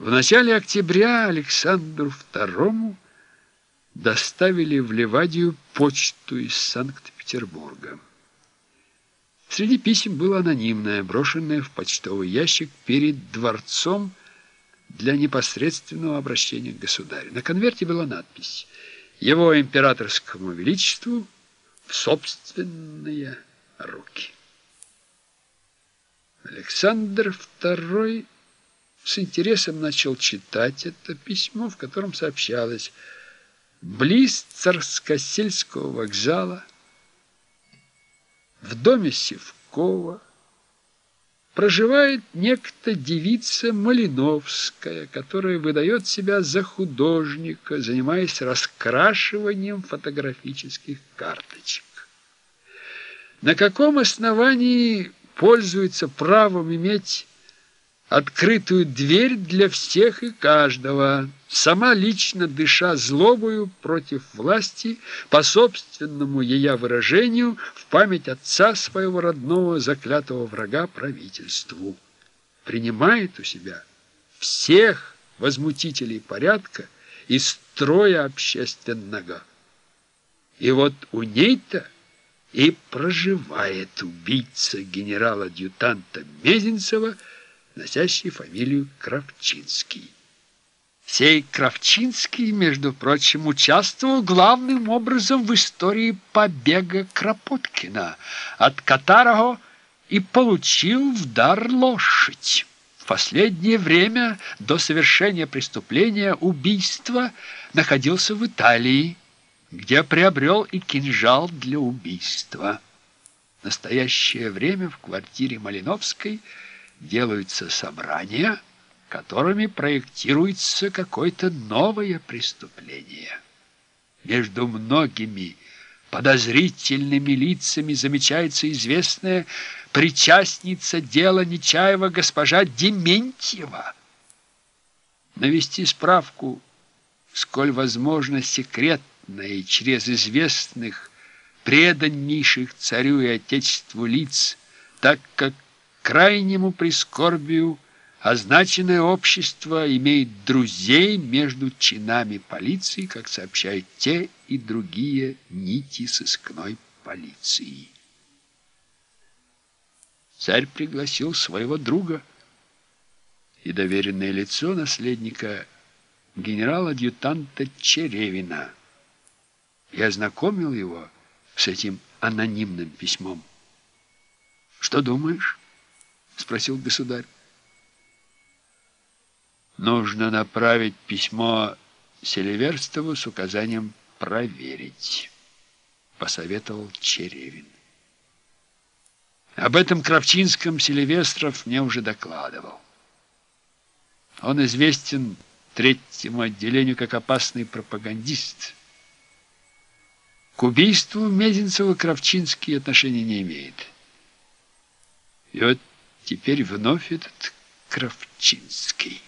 В начале октября Александру II доставили в Ливадию почту из Санкт-Петербурга. Среди писем было анонимное, брошенное в почтовый ящик перед дворцом для непосредственного обращения к государю. На конверте была надпись «Его императорскому величеству в собственные руки». Александр II с интересом начал читать это письмо, в котором сообщалось «Близ Царскосельского вокзала, в доме Севкова, проживает некто девица Малиновская, которая выдает себя за художника, занимаясь раскрашиванием фотографических карточек. На каком основании пользуется правом иметь открытую дверь для всех и каждого, сама лично дыша злобою против власти, по собственному ее выражению, в память отца своего родного заклятого врага правительству. Принимает у себя всех возмутителей порядка и строя общественного. И вот у ней-то и проживает убийца генерала-адъютанта Мезенцева, носящий фамилию Кравчинский. Сей Кравчинский, между прочим, участвовал главным образом в истории побега Кропоткина, от которого и получил в дар лошадь. В последнее время до совершения преступления убийства находился в Италии, где приобрел и кинжал для убийства. В настоящее время в квартире Малиновской – делаются собрания, которыми проектируется какое-то новое преступление. Между многими подозрительными лицами замечается известная причастница дела Нечаева госпожа Дементьева. Навести справку, сколь возможно секретно и через известных преданнейших царю и отечеству лиц, так как крайнему прискорбию означенное общество имеет друзей между чинами полиции, как сообщают те и другие нити сыскной полиции. Царь пригласил своего друга и доверенное лицо наследника генерала-адъютанта Черевина и ознакомил его с этим анонимным письмом. «Что думаешь?» Спросил государь. Нужно направить письмо Селиверстову с указанием проверить, посоветовал Черевин. Об этом Кравчинском Селивестров мне уже докладывал. Он известен третьему отделению как опасный пропагандист. К убийству Мезенцева Кравчинский отношения не имеет. И вот Теперь вновь этот Кравчинский.